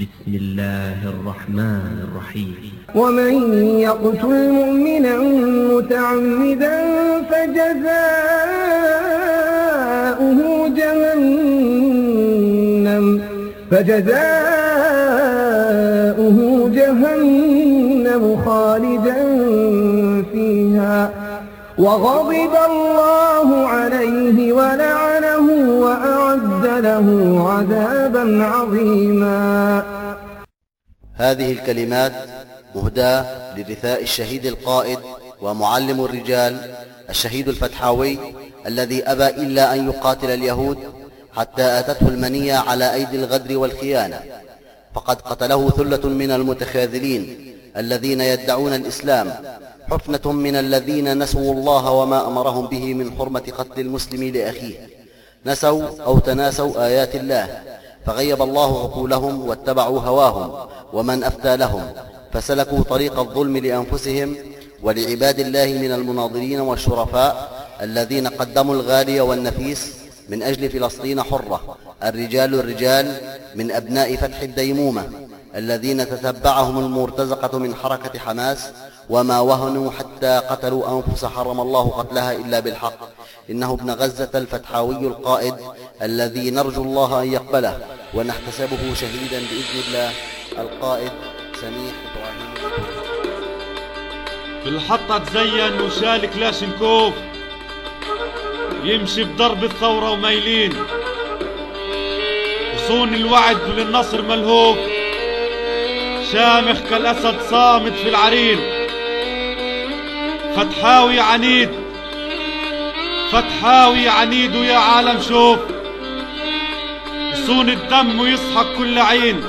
بسم الله الرحمن الرحيم. ومن يقتل مؤمنا متعمدا فجزاؤه جهنم. فجزاؤه جهنم خالدا فيها. وغضب الله عليه ولعنه وأعد له عذابا عظيما. هذه الكلمات مهداة لرثاء الشهيد القائد ومعلم الرجال الشهيد الفتحاوي الذي أبى إلا أن يقاتل اليهود حتى أتته المنية على أيدي الغدر والخيانة. فقد قتله ثلة من المتخاذلين الذين يدعون الإسلام حفنة من الذين نسوا الله وما أمرهم به من حرمة قتل المسلم لأخيه. نسوا أو تناسوا آيات الله فغيب الله عقولهم واتبعوا هواهم ومن أفتى لهم. فسلكوا طريق الظلم لأنفسهم ولعباد الله من المناظرين والشرفاء الذين قدموا الغالي والنفيس من أجل فلسطين حرة. الرجال الرجال من أبناء فتح الديمومة الذين تتبعهم المرتزقة من حركة حماس وما وهنوا حتى قتلوا أنفس حرم الله قتلها إلا بالحق إنه ابن غزة الفتحاوي القائد الذي نرجو الله أن يقبله ونحتسبه شهيدا بإذن الله القائد سميح إبراهيم. في الحطة تزين وشال كلاشنكوف يمشي بضرب الثورة وميلين يصون الوعد للنصر ملهوف. شامخ كالأسد صامت في العرين. فتحاوي عنيد. فتحاوي عنيد ويا عالم شوف. يصون الدم ويصحك كل عين.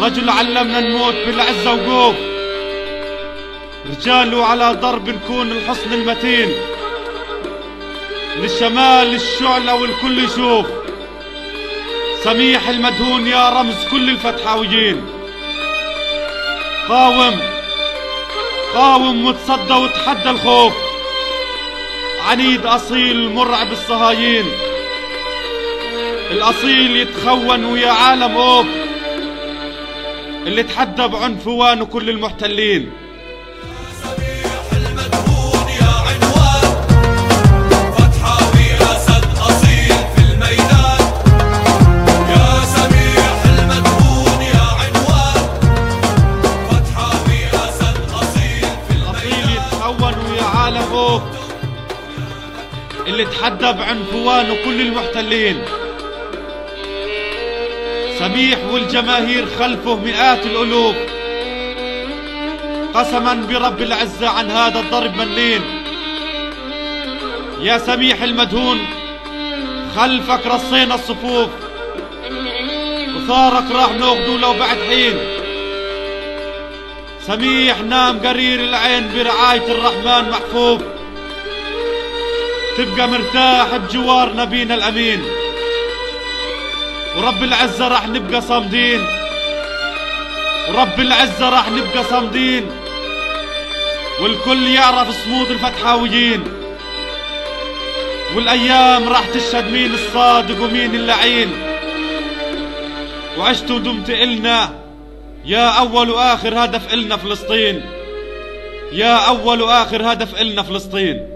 رجل علمنا نموت بالعزة وقوف. رجال على ضرب نكون الحصن المتين. للشمال الشعلة والكل يشوف. سميح المدهون يا رمز كل الفتحاويين. قاوم. قاوم وتصدى وتحدى الخوف. عنيد أصيل مرعب الصهايين الأصيل يتخون ويا عالم أوف. اللي تحدى بعنفوان كل المحتلين. اللي تحدى بعنفوان كل المحتلين. سميح والجماهير خلفه مئات الألوف. قسما برب العزة عن هذا الضرب منلين يا سميح المدهون خلفك رصينا الصفوف. وثارك راح ناخده لو بعد حين. سميح نام قرير العين برعاية الرحمن محفوف. تبقى مرتاح بجوار نبينا الأمين. ورب العزة راح نبقى صامدين. ورب العزة راح نبقى صامدين. والكل يعرف صمود الفتحاويين. والأيام راح تشهد مين الصادق ومين اللعين. وعشت ودمت إلنا. يا أول وآخر هدف إلنا فلسطين. يا أول وآخر هدف إلنا فلسطين.